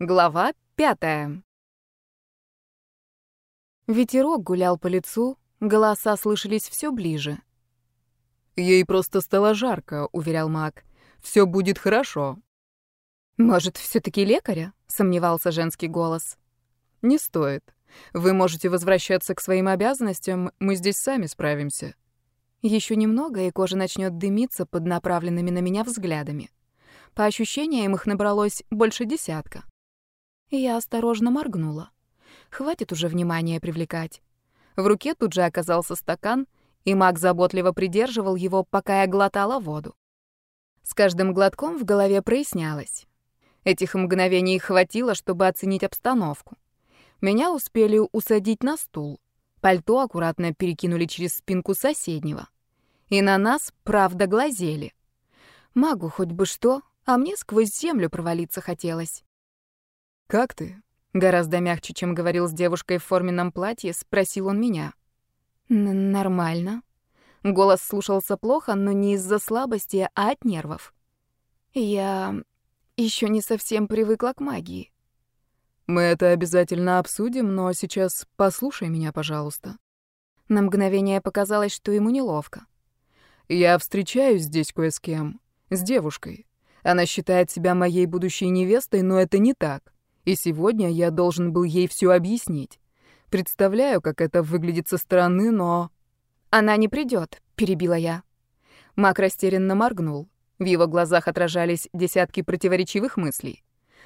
Глава пятая. Ветерок гулял по лицу, голоса слышались все ближе. «Ей просто стало жарко», — уверял маг. «Все будет хорошо». «Может, все таки лекаря?» — сомневался женский голос. «Не стоит. Вы можете возвращаться к своим обязанностям, мы здесь сами справимся». Еще немного, и кожа начнет дымиться под направленными на меня взглядами. По ощущениям, их набралось больше десятка. Я осторожно моргнула. Хватит уже внимания привлекать. В руке тут же оказался стакан, и маг заботливо придерживал его, пока я глотала воду. С каждым глотком в голове прояснялось. Этих мгновений хватило, чтобы оценить обстановку. Меня успели усадить на стул. Пальто аккуратно перекинули через спинку соседнего. И на нас, правда, глазели. Магу хоть бы что, а мне сквозь землю провалиться хотелось. «Как ты?» Гораздо мягче, чем говорил с девушкой в форменном платье, спросил он меня. «Нормально». Голос слушался плохо, но не из-за слабости, а от нервов. «Я еще не совсем привыкла к магии». «Мы это обязательно обсудим, но сейчас послушай меня, пожалуйста». На мгновение показалось, что ему неловко. «Я встречаюсь здесь кое с кем, с девушкой. Она считает себя моей будущей невестой, но это не так. И сегодня я должен был ей все объяснить. Представляю, как это выглядит со стороны, но... «Она не придет, перебила я. Мак растерянно моргнул. В его глазах отражались десятки противоречивых мыслей.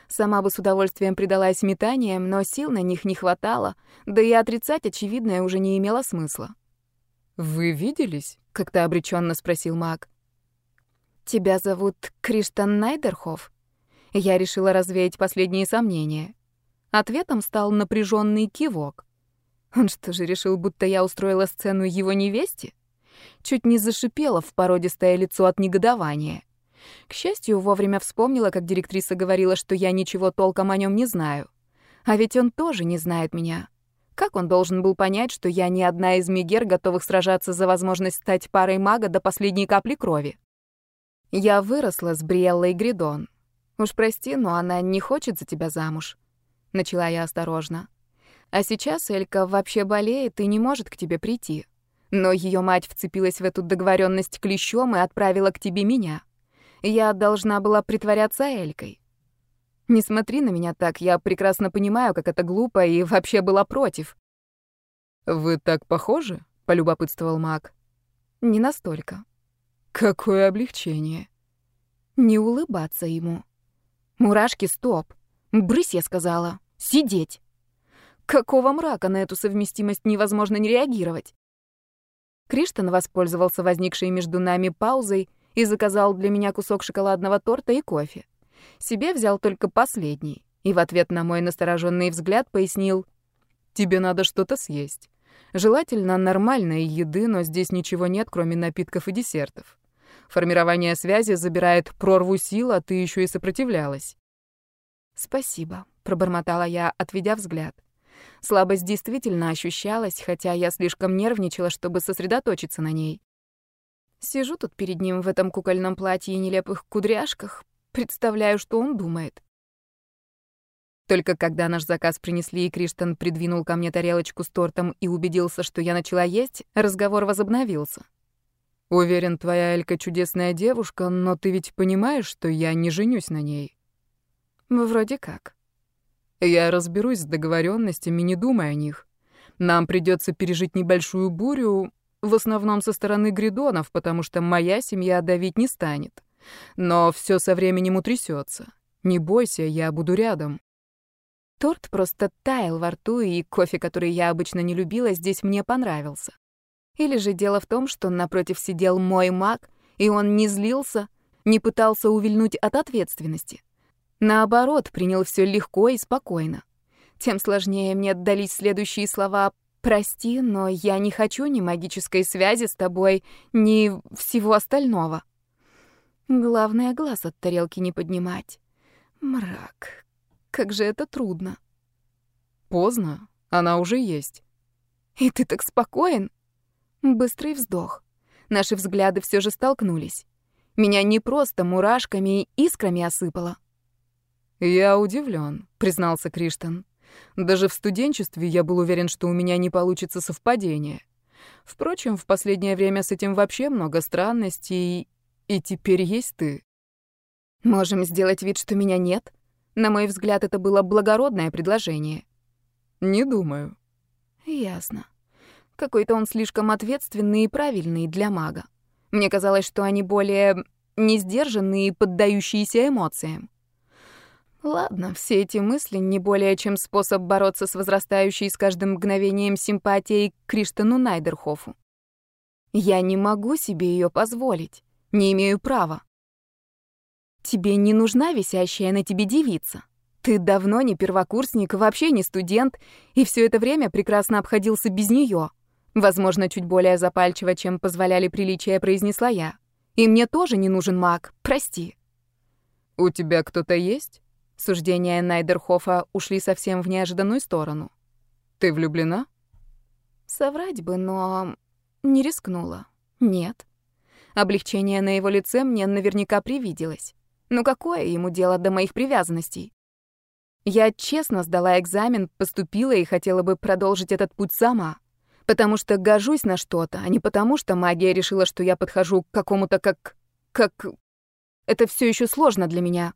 Сама бы с удовольствием предалась метаниям, но сил на них не хватало, да и отрицать очевидное уже не имело смысла. «Вы виделись?» — как-то обреченно спросил Мак. «Тебя зовут Криштан Найдерхоф?» Я решила развеять последние сомнения. Ответом стал напряженный кивок. Он что же решил, будто я устроила сцену его невесте? Чуть не зашипела в породистое лицо от негодования. К счастью, вовремя вспомнила, как директриса говорила, что я ничего толком о нем не знаю. А ведь он тоже не знает меня. Как он должен был понять, что я не одна из мигер, готовых сражаться за возможность стать парой мага до последней капли крови? Я выросла с Бриеллой Гридон, «Уж прости, но она не хочет за тебя замуж», — начала я осторожно. «А сейчас Элька вообще болеет и не может к тебе прийти. Но ее мать вцепилась в эту договоренность клещом и отправила к тебе меня. Я должна была притворяться Элькой. Не смотри на меня так, я прекрасно понимаю, как это глупо, и вообще была против». «Вы так похожи?» — полюбопытствовал маг. «Не настолько». «Какое облегчение!» Не улыбаться ему. Мурашки, стоп. Брысь, я сказала. Сидеть. Какого мрака на эту совместимость невозможно не реагировать? Криштан воспользовался возникшей между нами паузой и заказал для меня кусок шоколадного торта и кофе. Себе взял только последний и в ответ на мой настороженный взгляд пояснил «Тебе надо что-то съесть. Желательно нормальной еды, но здесь ничего нет, кроме напитков и десертов. Формирование связи забирает прорву сил, а ты еще и сопротивлялась. «Спасибо», — пробормотала я, отведя взгляд. Слабость действительно ощущалась, хотя я слишком нервничала, чтобы сосредоточиться на ней. Сижу тут перед ним в этом кукольном платье и нелепых кудряшках, представляю, что он думает. Только когда наш заказ принесли, и Криштан придвинул ко мне тарелочку с тортом и убедился, что я начала есть, разговор возобновился. Уверен, твоя Элька чудесная девушка, но ты ведь понимаешь, что я не женюсь на ней? Вроде как. Я разберусь с договоренностями, не думай о них. Нам придется пережить небольшую бурю, в основном со стороны гридонов, потому что моя семья давить не станет. Но все со временем утрясется. Не бойся, я буду рядом. Торт просто таял во рту, и кофе, который я обычно не любила, здесь мне понравился. Или же дело в том, что напротив сидел мой маг, и он не злился, не пытался увильнуть от ответственности. Наоборот, принял все легко и спокойно. Тем сложнее мне отдались следующие слова «Прости, но я не хочу ни магической связи с тобой, ни всего остального». Главное, глаз от тарелки не поднимать. Мрак. Как же это трудно. Поздно. Она уже есть. И ты так спокоен? Быстрый вздох. Наши взгляды все же столкнулись. Меня не просто мурашками и искрами осыпало. «Я удивлен», — признался Криштан. «Даже в студенчестве я был уверен, что у меня не получится совпадение. Впрочем, в последнее время с этим вообще много странностей, и теперь есть ты». «Можем сделать вид, что меня нет?» На мой взгляд, это было благородное предложение. «Не думаю». «Ясно. Какой-то он слишком ответственный и правильный для мага. Мне казалось, что они более несдержанные и поддающиеся эмоциям. Ладно, все эти мысли не более чем способ бороться с возрастающей с каждым мгновением симпатией к Криштану Найдерхофу. Я не могу себе ее позволить, не имею права. Тебе не нужна висящая на тебе девица. Ты давно не первокурсник, вообще не студент, и все это время прекрасно обходился без нее. Возможно, чуть более запальчиво, чем позволяли приличия, произнесла я. И мне тоже не нужен маг, прости. У тебя кто-то есть? Суждения Найдерхофа ушли совсем в неожиданную сторону. «Ты влюблена?» Соврать бы, но не рискнула. Нет. Облегчение на его лице мне наверняка привиделось. Но какое ему дело до моих привязанностей? Я честно сдала экзамен, поступила и хотела бы продолжить этот путь сама. Потому что гожусь на что-то, а не потому что магия решила, что я подхожу к какому-то как... как... Это все еще сложно для меня.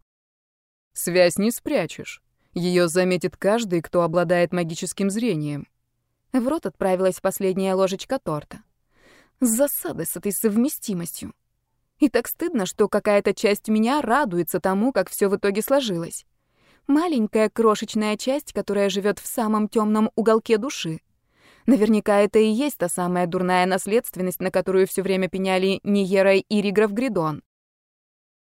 Связь не спрячешь. Ее заметит каждый, кто обладает магическим зрением. В рот отправилась последняя ложечка торта. Засады с этой совместимостью. И так стыдно, что какая-то часть меня радуется тому, как все в итоге сложилось. Маленькая крошечная часть, которая живет в самом темном уголке души. Наверняка это и есть та самая дурная наследственность, на которую все время пеняли Ниера и Ригров Гридон.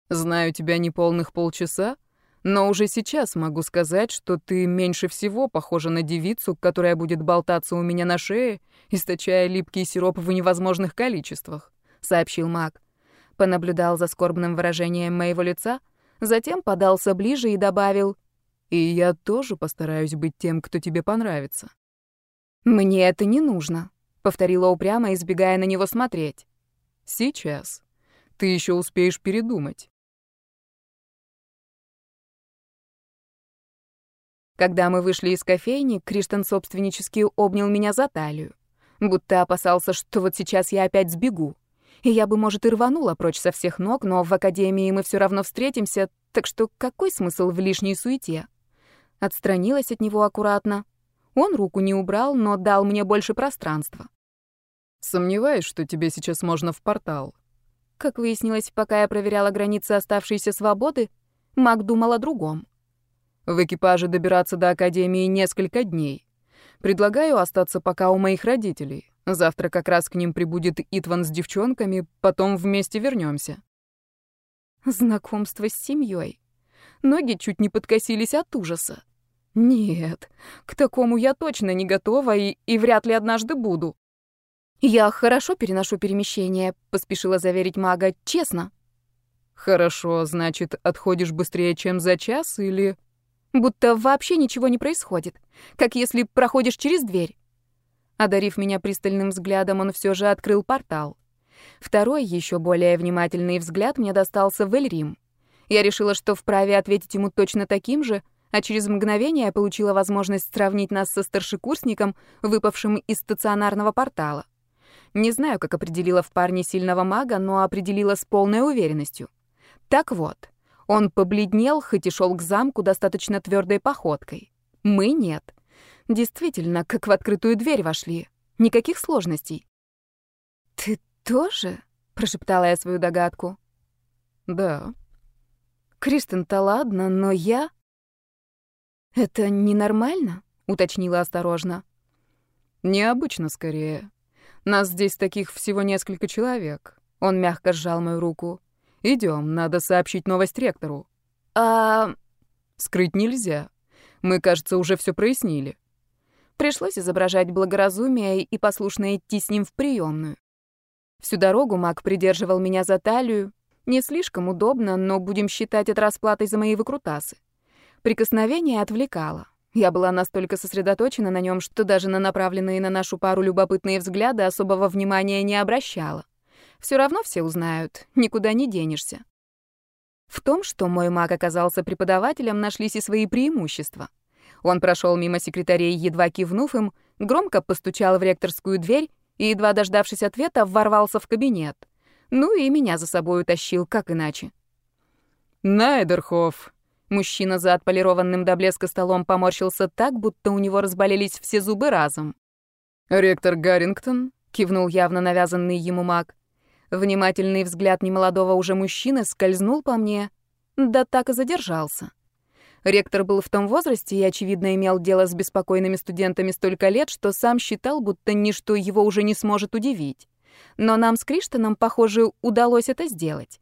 «Знаю тебя неполных полчаса, но уже сейчас могу сказать, что ты меньше всего похожа на девицу, которая будет болтаться у меня на шее, источая липкий сироп в невозможных количествах», — сообщил маг. Понаблюдал за скорбным выражением моего лица, затем подался ближе и добавил, «И я тоже постараюсь быть тем, кто тебе понравится». «Мне это не нужно», — повторила упрямо, избегая на него смотреть. «Сейчас. Ты еще успеешь передумать. Когда мы вышли из кофейни, Криштан собственнически обнял меня за талию. Будто опасался, что вот сейчас я опять сбегу. И я бы, может, и рванула прочь со всех ног, но в академии мы все равно встретимся, так что какой смысл в лишней суете? Отстранилась от него аккуратно. Он руку не убрал, но дал мне больше пространства. Сомневаюсь, что тебе сейчас можно в портал. Как выяснилось, пока я проверяла границы оставшейся свободы, маг думал о другом. В экипаже добираться до Академии несколько дней. Предлагаю остаться пока у моих родителей. Завтра как раз к ним прибудет Итван с девчонками, потом вместе вернемся. Знакомство с семьей. Ноги чуть не подкосились от ужаса. Нет, к такому я точно не готова и, и вряд ли однажды буду. Я хорошо переношу перемещение, поспешила заверить мага, честно. Хорошо, значит, отходишь быстрее, чем за час или Будто вообще ничего не происходит, как если проходишь через дверь. Одарив меня пристальным взглядом, он все же открыл портал. Второй, еще более внимательный взгляд мне достался в Эльрим. Я решила, что вправе ответить ему точно таким же, а через мгновение получила возможность сравнить нас со старшекурсником, выпавшим из стационарного портала. Не знаю, как определила в парне сильного мага, но определила с полной уверенностью. Так вот, он побледнел, хоть и шел к замку достаточно твердой походкой. Мы нет. Действительно, как в открытую дверь вошли. Никаких сложностей. «Ты тоже?» — прошептала я свою догадку. «Да». «Кристен-то ладно, но я...» «Это ненормально?» — уточнила осторожно. «Необычно, скорее. Нас здесь таких всего несколько человек». Он мягко сжал мою руку. Идем, надо сообщить новость ректору. А скрыть нельзя. Мы, кажется, уже все прояснили. Пришлось изображать благоразумие и послушно идти с ним в приемную. Всю дорогу маг придерживал меня за талию. Не слишком удобно, но будем считать это расплатой за мои выкрутасы. Прикосновение отвлекало. Я была настолько сосредоточена на нем, что даже на направленные на нашу пару любопытные взгляды особого внимания не обращала. Все равно все узнают, никуда не денешься. В том, что мой маг оказался преподавателем, нашлись и свои преимущества. Он прошел мимо секретарей, едва кивнув им, громко постучал в ректорскую дверь и, едва дождавшись ответа, ворвался в кабинет. Ну и меня за собой утащил, как иначе. «Найдерхоф!» Мужчина за отполированным до блеска столом поморщился так, будто у него разболелись все зубы разом. «Ректор Гаррингтон?» — кивнул явно навязанный ему маг. Внимательный взгляд немолодого уже мужчины скользнул по мне, да так и задержался. Ректор был в том возрасте и, очевидно, имел дело с беспокойными студентами столько лет, что сам считал, будто ничто его уже не сможет удивить. Но нам с Криштоном, похоже, удалось это сделать.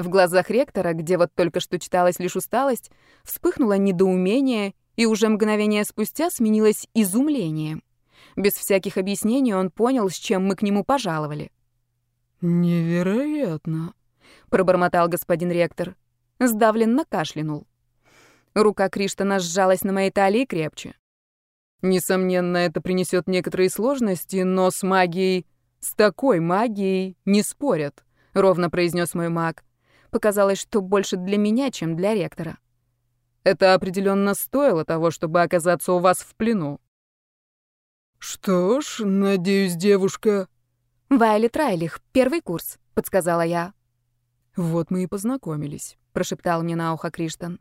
В глазах ректора, где вот только что читалась лишь усталость, вспыхнуло недоумение, и уже мгновение спустя сменилось изумлением. Без всяких объяснений он понял, с чем мы к нему пожаловали. «Невероятно», — пробормотал господин ректор. Сдавленно кашлянул. Рука Криштана сжалась на моей талии крепче. Несомненно, это принесет некоторые сложности, но с магией, с такой магией не спорят, ровно произнес мой маг. Показалось, что больше для меня, чем для ректора. Это определенно стоило того, чтобы оказаться у вас в плену. Что ж, надеюсь, девушка... Вайлет Райлих, первый курс, подсказала я. Вот мы и познакомились, прошептал мне на ухо Криштан.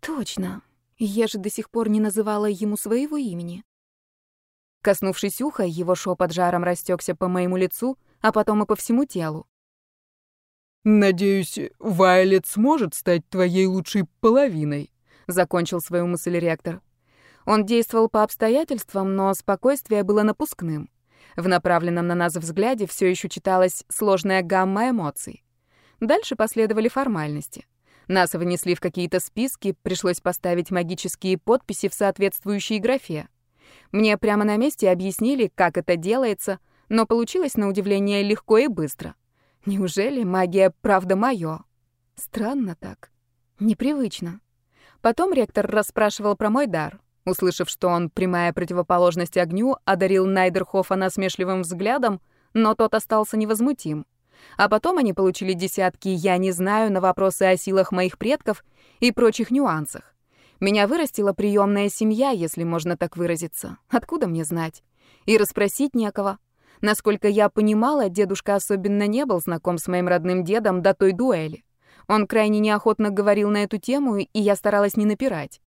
Точно. Я же до сих пор не называла ему своего имени. Коснувшись уха, его шепот жаром растекся по моему лицу, а потом и по всему телу. «Надеюсь, Вайлет сможет стать твоей лучшей половиной», — закончил свою мысль ректор. Он действовал по обстоятельствам, но спокойствие было напускным. В направленном на нас взгляде все еще читалась сложная гамма эмоций. Дальше последовали формальности. Нас внесли в какие-то списки, пришлось поставить магические подписи в соответствующей графе. Мне прямо на месте объяснили, как это делается, но получилось на удивление легко и быстро. Неужели магия правда моё? Странно так. Непривычно. Потом ректор расспрашивал про мой дар. Услышав, что он прямая противоположность огню, одарил Найдерхофа насмешливым взглядом, но тот остался невозмутим. А потом они получили десятки «я не знаю» на вопросы о силах моих предков и прочих нюансах. Меня вырастила приемная семья, если можно так выразиться. Откуда мне знать? И расспросить некого. Насколько я понимала, дедушка особенно не был знаком с моим родным дедом до той дуэли. Он крайне неохотно говорил на эту тему, и я старалась не напирать.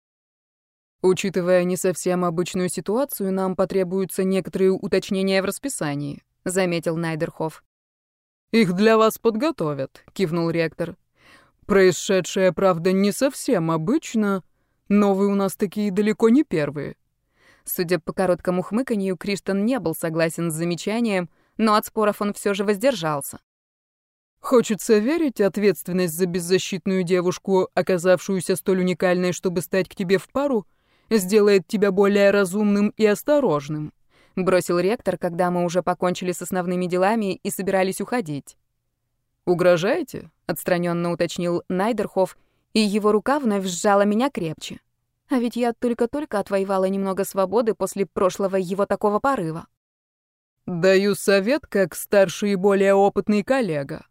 Учитывая не совсем обычную ситуацию, нам потребуются некоторые уточнения в расписании, заметил Найдерхоф. «Их для вас подготовят», — кивнул ректор. «Происшедшее, правда, не совсем обычно, но вы у нас такие далеко не первые». Судя по короткому хмыканью, Криштан не был согласен с замечанием, но от споров он все же воздержался. Хочется верить, ответственность за беззащитную девушку, оказавшуюся столь уникальной, чтобы стать к тебе в пару, сделает тебя более разумным и осторожным бросил ректор, когда мы уже покончили с основными делами и собирались уходить. Угрожаете? отстраненно уточнил Найдерхоф, и его рука вновь сжала меня крепче. А ведь я только-только отвоевала немного свободы после прошлого его такого порыва. Даю совет как старший и более опытный коллега.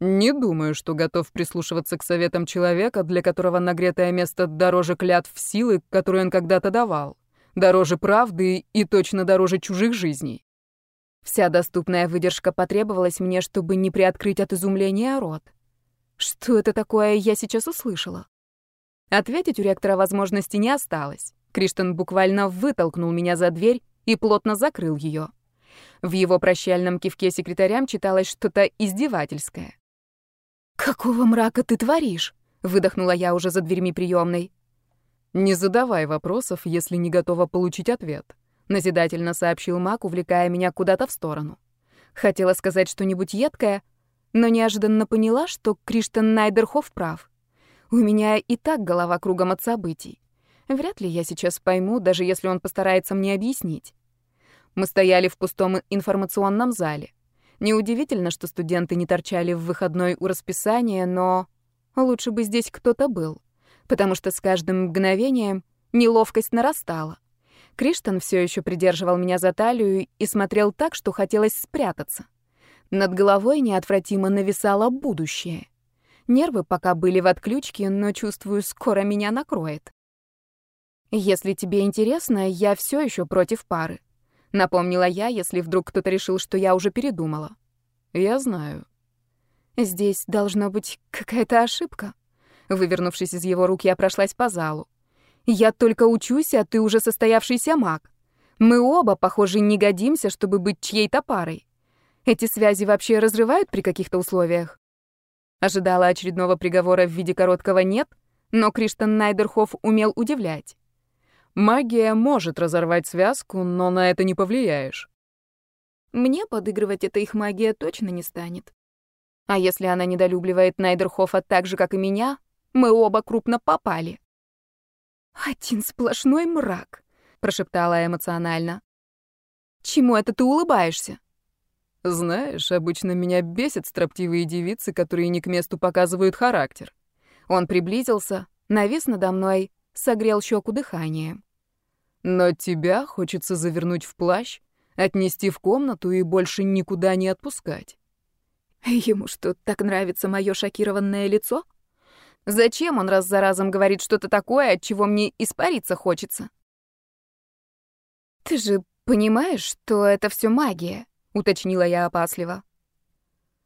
Не думаю, что готов прислушиваться к советам человека, для которого нагретое место дороже клятв силы, которую он когда-то давал дороже правды и точно дороже чужих жизней. Вся доступная выдержка потребовалась мне, чтобы не приоткрыть от изумления рот. Что это такое я сейчас услышала? Ответить у ректора возможности не осталось. Криштен буквально вытолкнул меня за дверь и плотно закрыл ее. В его прощальном кивке секретарям читалось что-то издевательское. «Какого мрака ты творишь?» — выдохнула я уже за дверьми приемной. «Не задавай вопросов, если не готова получить ответ», — назидательно сообщил Мак, увлекая меня куда-то в сторону. Хотела сказать что-нибудь едкое, но неожиданно поняла, что Криштен Найдерхоф прав. У меня и так голова кругом от событий. Вряд ли я сейчас пойму, даже если он постарается мне объяснить. Мы стояли в пустом информационном зале. Неудивительно, что студенты не торчали в выходной у расписания, но лучше бы здесь кто-то был потому что с каждым мгновением неловкость нарастала. Криштан все еще придерживал меня за талию и смотрел так, что хотелось спрятаться. Над головой неотвратимо нависало будущее. Нервы пока были в отключке, но чувствую, скоро меня накроет. Если тебе интересно, я все еще против пары. Напомнила я, если вдруг кто-то решил, что я уже передумала. Я знаю. Здесь должно быть какая-то ошибка. Вывернувшись из его рук, я прошлась по залу. Я только учусь, а ты уже состоявшийся маг. Мы оба, похоже, не годимся, чтобы быть чьей-то парой. Эти связи вообще разрывают при каких-то условиях? Ожидала очередного приговора в виде короткого «нет», но Криштан Найдерхоф умел удивлять. Магия может разорвать связку, но на это не повлияешь. Мне подыгрывать эта их магия точно не станет. А если она недолюбливает Найдерхофа так же, как и меня, мы оба крупно попали. «Один сплошной мрак», — прошептала эмоционально. «Чему это ты улыбаешься?» Знаешь, обычно меня бесят строптивые девицы, которые не к месту показывают характер. Он приблизился, навис надо мной, согрел щеку дыханием. Но тебя хочется завернуть в плащ, отнести в комнату и больше никуда не отпускать. Ему что, так нравится мое шокированное лицо? Зачем он раз за разом говорит что-то такое, от чего мне испариться хочется? Ты же понимаешь, что это все магия? Уточнила я опасливо.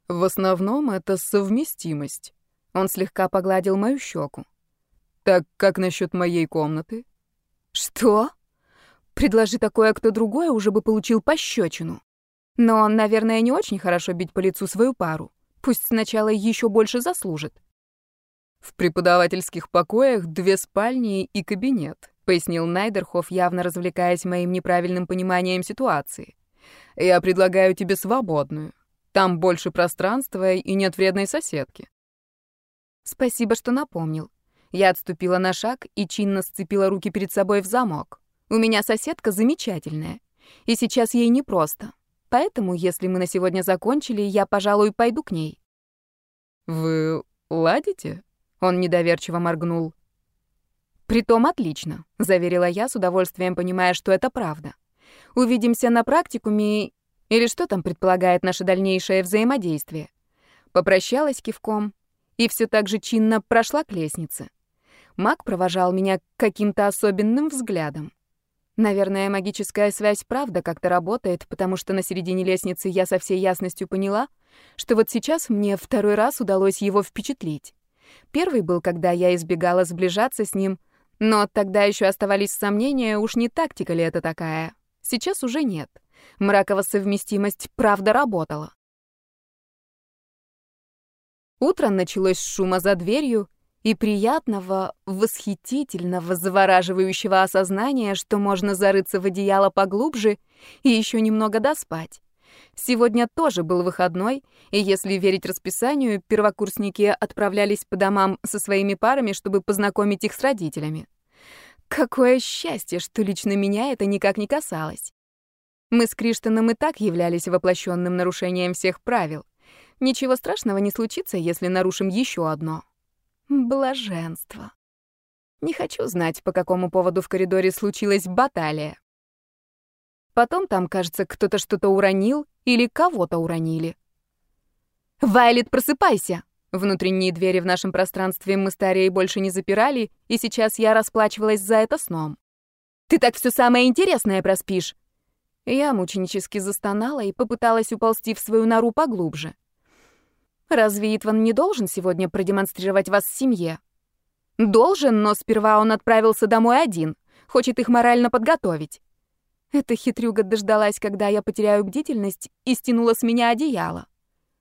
В основном это совместимость. Он слегка погладил мою щеку. Так как насчет моей комнаты? Что? Предложи такое кто другой, уже бы получил пощечину. Но он, наверное, не очень хорошо бить по лицу свою пару. Пусть сначала еще больше заслужит. В преподавательских покоях две спальни и кабинет, пояснил Найдерхоф, явно развлекаясь моим неправильным пониманием ситуации. Я предлагаю тебе свободную. Там больше пространства и нет вредной соседки. Спасибо, что напомнил. Я отступила на шаг и чинно сцепила руки перед собой в замок. У меня соседка замечательная. И сейчас ей непросто. Поэтому, если мы на сегодня закончили, я, пожалуй, пойду к ней. Вы ладите? Он недоверчиво моргнул. Притом отлично, заверила я, с удовольствием понимая, что это правда. Увидимся на практикуме или что там предполагает наше дальнейшее взаимодействие. Попрощалась кивком и все так же чинно прошла к лестнице. Маг провожал меня каким-то особенным взглядом. Наверное, магическая связь правда как-то работает, потому что на середине лестницы я со всей ясностью поняла, что вот сейчас мне второй раз удалось его впечатлить. Первый был, когда я избегала сближаться с ним, но тогда еще оставались сомнения, уж не тактика ли это такая. Сейчас уже нет. Мракова совместимость правда работала. Утро началось с шума за дверью и приятного, восхитительного, завораживающего осознания, что можно зарыться в одеяло поглубже и еще немного доспать. Сегодня тоже был выходной, и если верить расписанию, первокурсники отправлялись по домам со своими парами, чтобы познакомить их с родителями. Какое счастье, что лично меня это никак не касалось. Мы с Криштаном и так являлись воплощенным нарушением всех правил. Ничего страшного не случится, если нарушим еще одно. Блаженство. Не хочу знать, по какому поводу в коридоре случилась баталия. Потом там, кажется, кто-то что-то уронил или кого-то уронили. «Вайлет, просыпайся!» Внутренние двери в нашем пространстве мы старее больше не запирали, и сейчас я расплачивалась за это сном. «Ты так все самое интересное проспишь!» Я мученически застонала и попыталась уползти в свою нору поглубже. «Разве Итван не должен сегодня продемонстрировать вас семье?» «Должен, но сперва он отправился домой один, хочет их морально подготовить». Эта хитрюга дождалась, когда я потеряю бдительность, и стянула с меня одеяло.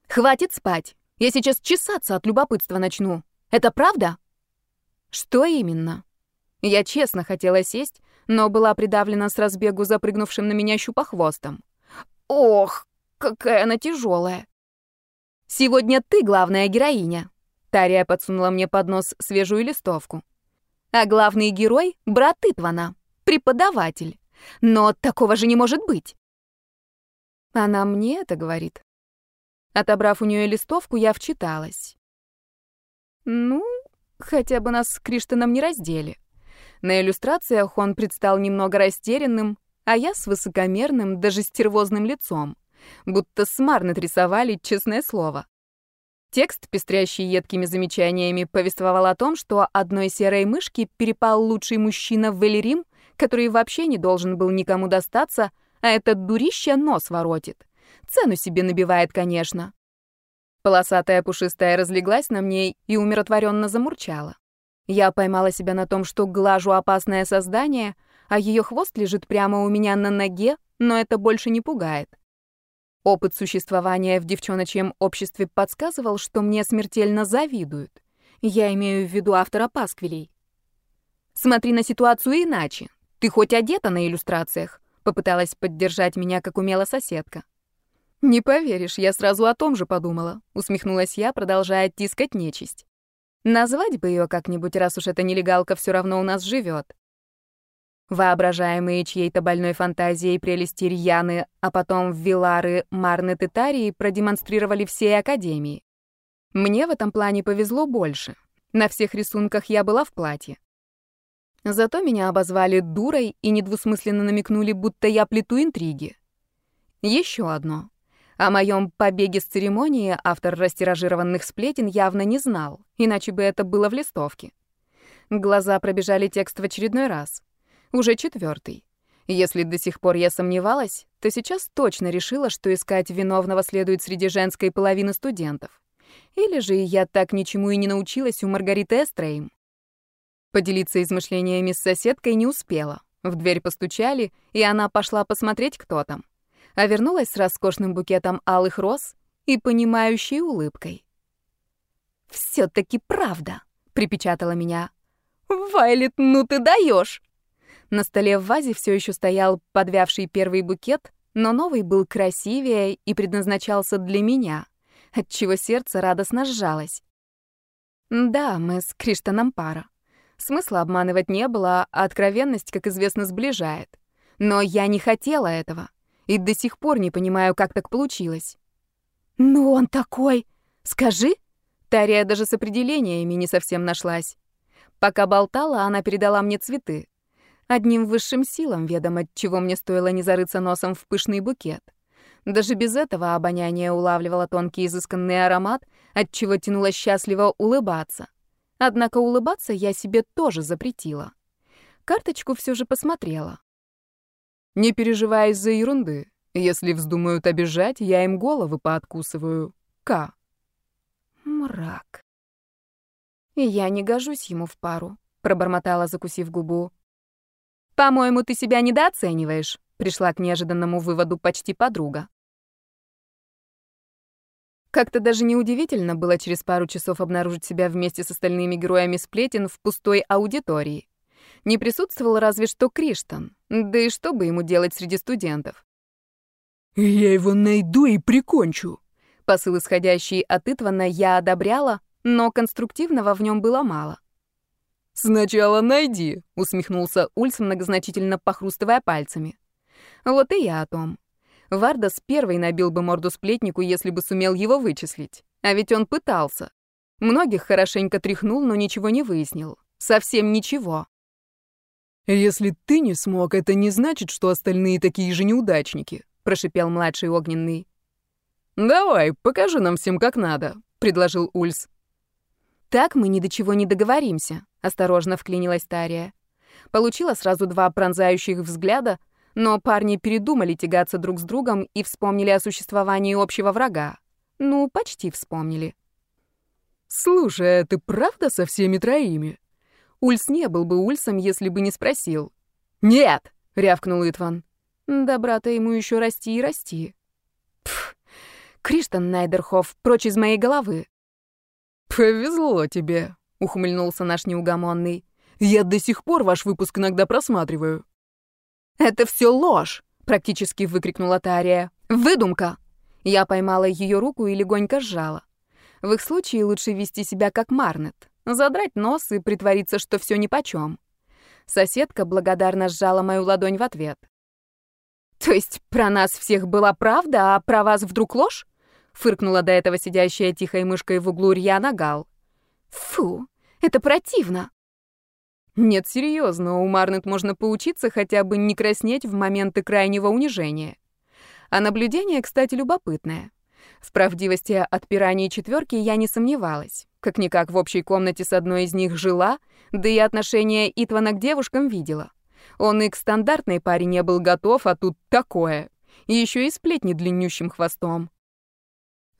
«Хватит спать! Я сейчас чесаться от любопытства начну. Это правда? Что именно? Я честно хотела сесть, но была придавлена с разбегу запрыгнувшим на меня щупохвостом. Ох, какая она тяжелая. Сегодня ты главная героиня. Тария подсунула мне под нос свежую листовку. А главный герой — брат Итвана, преподаватель. Но такого же не может быть. Она мне это говорит. Отобрав у нее листовку, я вчиталась. Ну, хотя бы нас с Криштаном не раздели. На иллюстрациях он предстал немного растерянным, а я с высокомерным, даже стервозным лицом. Будто смар надрисовали, честное слово. Текст, пестрящий едкими замечаниями, повествовал о том, что одной серой мышке перепал лучший мужчина в Элирим, который вообще не должен был никому достаться, а этот дурище нос воротит. Цену себе набивает, конечно. Полосатая пушистая разлеглась на мне и умиротворенно замурчала. Я поймала себя на том, что глажу опасное создание, а ее хвост лежит прямо у меня на ноге, но это больше не пугает. Опыт существования в девчоночьем обществе подсказывал, что мне смертельно завидуют. Я имею в виду автора пасквилей. «Смотри на ситуацию иначе. Ты хоть одета на иллюстрациях?» Попыталась поддержать меня, как умела соседка. «Не поверишь, я сразу о том же подумала», — усмехнулась я, продолжая тискать нечисть. «Назвать бы ее как-нибудь, раз уж эта нелегалка все равно у нас живет. Воображаемые чьей-то больной фантазией прелести Рьяны, а потом Вилары, Марны, Тетарии продемонстрировали всей Академии. Мне в этом плане повезло больше. На всех рисунках я была в платье. Зато меня обозвали дурой и недвусмысленно намекнули, будто я плету интриги. Еще одно. О моем побеге с церемонии автор растиражированных сплетен явно не знал, иначе бы это было в листовке. Глаза пробежали текст в очередной раз уже четвертый. Если до сих пор я сомневалась, то сейчас точно решила, что искать виновного следует среди женской половины студентов. Или же я так ничему и не научилась у Маргариты Эстрейм. Поделиться измышлениями с соседкой не успела. В дверь постучали, и она пошла посмотреть, кто там. А вернулась с роскошным букетом алых роз и понимающей улыбкой. «Всё-таки правда», — припечатала меня. «Вайлет, ну ты даешь! На столе в вазе все еще стоял подвявший первый букет, но новый был красивее и предназначался для меня, отчего сердце радостно сжалось. Да, мы с Криштаном пара. Смысла обманывать не было, а откровенность, как известно, сближает. Но я не хотела этого и до сих пор не понимаю, как так получилось. «Ну он такой! Скажи!» Тария даже с определениями не совсем нашлась. Пока болтала, она передала мне цветы. Одним высшим силам ведомо, чего мне стоило не зарыться носом в пышный букет. Даже без этого обоняние улавливало тонкий изысканный аромат, от чего тянуло счастливо улыбаться. Однако улыбаться я себе тоже запретила. Карточку все же посмотрела. «Не переживай из-за ерунды. Если вздумают обижать, я им головы пооткусываю. К». Мрак. «И я не гожусь ему в пару», — пробормотала, закусив губу. «По-моему, ты себя недооцениваешь», — пришла к неожиданному выводу почти подруга. Как-то даже неудивительно было через пару часов обнаружить себя вместе с остальными героями сплетен в пустой аудитории. Не присутствовал разве что Криштан, да и что бы ему делать среди студентов? «Я его найду и прикончу», Посыл, исходящий от Итвана, я одобряла, но конструктивного в нем было мало. «Сначала найди», — усмехнулся Ульс, многозначительно похрустывая пальцами. «Вот и я о том. Вардас первый набил бы морду сплетнику, если бы сумел его вычислить. А ведь он пытался. Многих хорошенько тряхнул, но ничего не выяснил. Совсем ничего. «Если ты не смог, это не значит, что остальные такие же неудачники», — прошипел младший огненный. «Давай, покажи нам всем, как надо», — предложил Ульс. «Так мы ни до чего не договоримся», — осторожно вклинилась Тария. Получила сразу два пронзающих взгляда, но парни передумали тягаться друг с другом и вспомнили о существовании общего врага. Ну, почти вспомнили. «Слушай, а ты правда со всеми троими?» Ульс не был бы Ульсом, если бы не спросил. «Нет!» — рявкнул Итван. «Добра-то ему еще расти и расти». Пф, Криштан Найдерхоф, прочь из моей головы. «Повезло тебе», — ухмыльнулся наш неугомонный. «Я до сих пор ваш выпуск иногда просматриваю». «Это все ложь!» — практически выкрикнула Тария. «Выдумка!» Я поймала ее руку и легонько сжала. В их случае лучше вести себя как Марнет, задрать нос и притвориться, что все нипочем. Соседка благодарно сжала мою ладонь в ответ. «То есть про нас всех была правда, а про вас вдруг ложь?» фыркнула до этого сидящая тихой мышкой в углу Рьяна Гал. Фу, это противно. Нет, серьезно, у Марнет можно поучиться хотя бы не краснеть в моменты крайнего унижения. А наблюдение, кстати, любопытное. В правдивости отпираний четверки я не сомневалась. Как-никак в общей комнате с одной из них жила, да и отношение Итвана к девушкам видела. Он и к стандартной паре не был готов, а тут такое. И еще и сплетни длиннющим хвостом.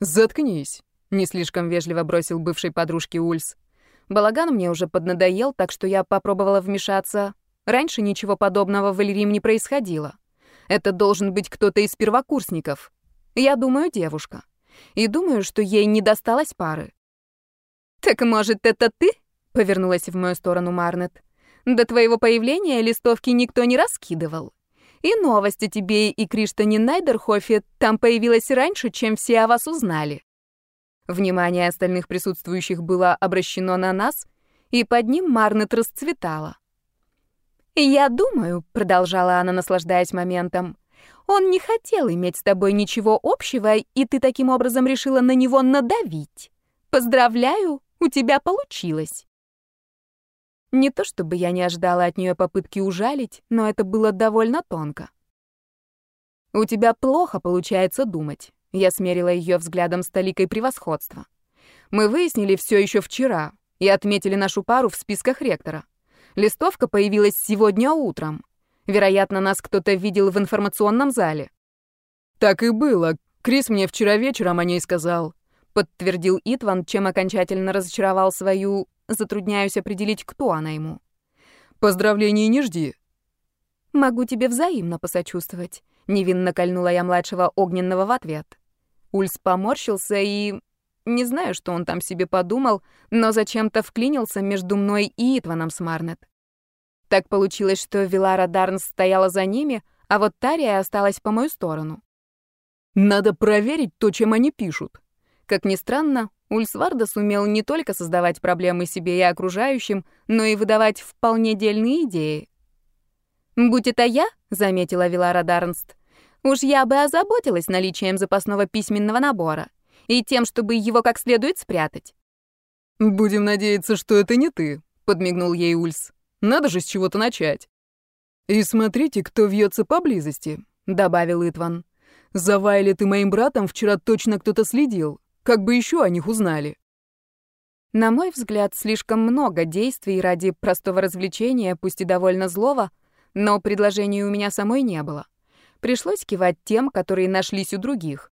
«Заткнись», — не слишком вежливо бросил бывшей подружке Ульс. Балаган мне уже поднадоел, так что я попробовала вмешаться. Раньше ничего подобного в Эльрим не происходило. Это должен быть кто-то из первокурсников. Я думаю, девушка. И думаю, что ей не досталось пары. «Так, может, это ты?» — повернулась в мою сторону Марнет. «До твоего появления листовки никто не раскидывал. И новость о тебе и Криштоне Найдерхофе там появилась раньше, чем все о вас узнали». Внимание остальных присутствующих было обращено на нас, и под ним Марнет расцветала. «Я думаю», — продолжала она, наслаждаясь моментом, «он не хотел иметь с тобой ничего общего, и ты таким образом решила на него надавить. Поздравляю, у тебя получилось. Не то чтобы я не ожидала от нее попытки ужалить, но это было довольно тонко. У тебя плохо получается думать. Я смерила ее взглядом с толикой превосходства. Мы выяснили все еще вчера и отметили нашу пару в списках ректора. Листовка появилась сегодня утром. Вероятно, нас кто-то видел в информационном зале. Так и было. Крис мне вчера вечером о ней сказал подтвердил Итван, чем окончательно разочаровал свою, затрудняюсь определить, кто она ему. Поздравлений не жди. Могу тебе взаимно посочувствовать, невинно кольнула я младшего огненного в ответ. Ульс поморщился и не знаю, что он там себе подумал, но зачем-то вклинился между мной и Итваном Смарнет. Так получилось, что Вилара Дарнс стояла за ними, а вот Тария осталась по мою сторону. «Надо проверить то, чем они пишут», как ни странно, Ульсварда сумел не только создавать проблемы себе и окружающим, но и выдавать вполне дельные идеи. «Будь это я», — заметила Вилара Дарнст, «уж я бы озаботилась наличием запасного письменного набора и тем, чтобы его как следует спрятать». «Будем надеяться, что это не ты», — подмигнул ей Ульс. «Надо же с чего-то начать». «И смотрите, кто вьется поблизости», — добавил Итван. «За Вайлет и моим братом вчера точно кто-то следил. Как бы еще о них узнали? На мой взгляд, слишком много действий ради простого развлечения, пусть и довольно злого, но предложений у меня самой не было. Пришлось кивать тем, которые нашлись у других.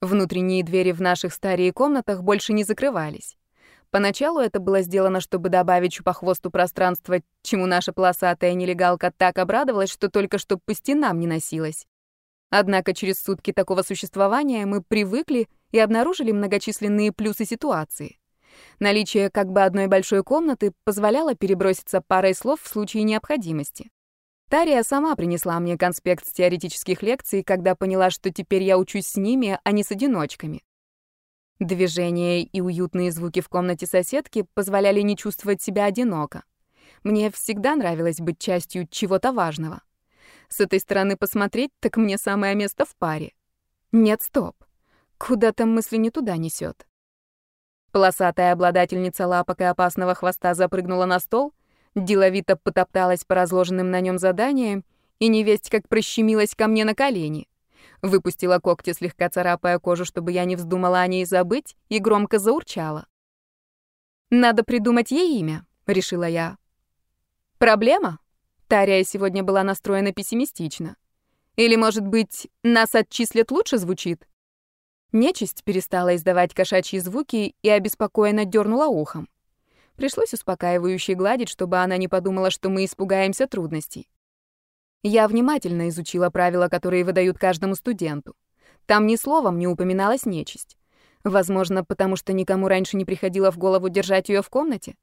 Внутренние двери в наших старые комнатах больше не закрывались. Поначалу это было сделано, чтобы добавить чупохвосту пространства, чему наша полосатая нелегалка так обрадовалась, что только что по стенам не носилась. Однако через сутки такого существования мы привыкли и обнаружили многочисленные плюсы ситуации. Наличие как бы одной большой комнаты позволяло переброситься парой слов в случае необходимости. Тария сама принесла мне конспект с теоретических лекций, когда поняла, что теперь я учусь с ними, а не с одиночками. Движения и уютные звуки в комнате соседки позволяли не чувствовать себя одиноко. Мне всегда нравилось быть частью чего-то важного. С этой стороны посмотреть, так мне самое место в паре. Нет, стоп. Куда-то мысли не туда несет. Полосатая обладательница лапок и опасного хвоста запрыгнула на стол, деловито потопталась по разложенным на нем заданиям и невесть как прощемилась ко мне на колени. Выпустила когти, слегка царапая кожу, чтобы я не вздумала о ней забыть, и громко заурчала. «Надо придумать ей имя», — решила я. «Проблема?» Тария сегодня была настроена пессимистично. Или, может быть, нас отчислят лучше звучит? Нечисть перестала издавать кошачьи звуки и обеспокоенно дернула ухом. Пришлось успокаивающе гладить, чтобы она не подумала, что мы испугаемся трудностей. Я внимательно изучила правила, которые выдают каждому студенту. Там ни словом не упоминалась нечисть. Возможно, потому что никому раньше не приходило в голову держать ее в комнате.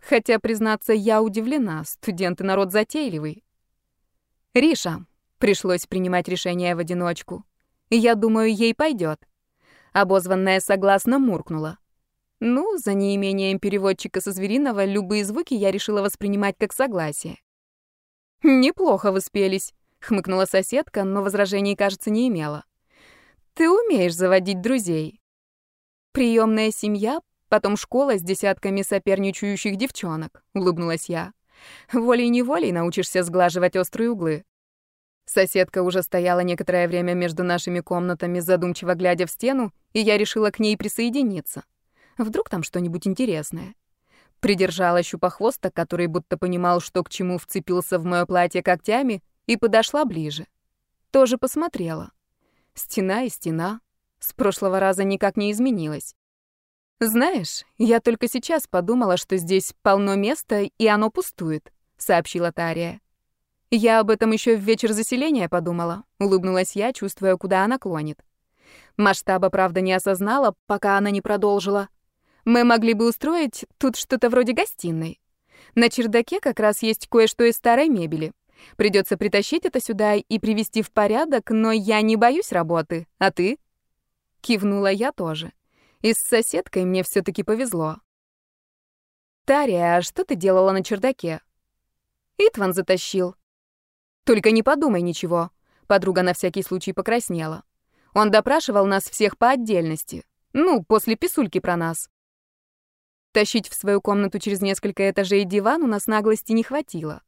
Хотя, признаться, я удивлена, студенты народ затейливый. Риша. Пришлось принимать решение в одиночку. Я думаю, ей пойдет. Обозванная согласно муркнула. Ну, за неимением переводчика со звериного, любые звуки я решила воспринимать как согласие. «Неплохо вы спелись», — хмыкнула соседка, но возражений, кажется, не имела. «Ты умеешь заводить друзей». Приемная семья Потом школа с десятками соперничающих девчонок, улыбнулась я. Волей-неволей научишься сглаживать острые углы. Соседка уже стояла некоторое время между нашими комнатами, задумчиво глядя в стену, и я решила к ней присоединиться. Вдруг там что-нибудь интересное. Придержала щупохвоста, который будто понимал, что к чему вцепился в мое платье когтями, и подошла ближе. Тоже посмотрела. Стена и стена. С прошлого раза никак не изменилась. «Знаешь, я только сейчас подумала, что здесь полно места, и оно пустует», — сообщила Тария. «Я об этом еще в вечер заселения подумала», — улыбнулась я, чувствуя, куда она клонит. Масштаба, правда, не осознала, пока она не продолжила. «Мы могли бы устроить тут что-то вроде гостиной. На чердаке как раз есть кое-что из старой мебели. Придется притащить это сюда и привести в порядок, но я не боюсь работы. А ты?» Кивнула я тоже. И с соседкой мне все таки повезло. «Тария, а что ты делала на чердаке?» «Итван затащил». «Только не подумай ничего», — подруга на всякий случай покраснела. «Он допрашивал нас всех по отдельности. Ну, после писульки про нас». Тащить в свою комнату через несколько этажей диван у нас наглости не хватило.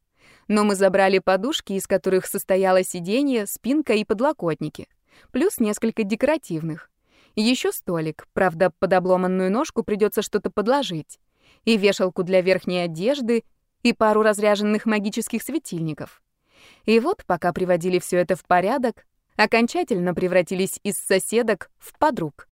Но мы забрали подушки, из которых состояло сиденье, спинка и подлокотники, плюс несколько декоративных. Еще столик, правда, под обломанную ножку придется что-то подложить. И вешалку для верхней одежды, и пару разряженных магических светильников. И вот, пока приводили все это в порядок, окончательно превратились из соседок в подруг.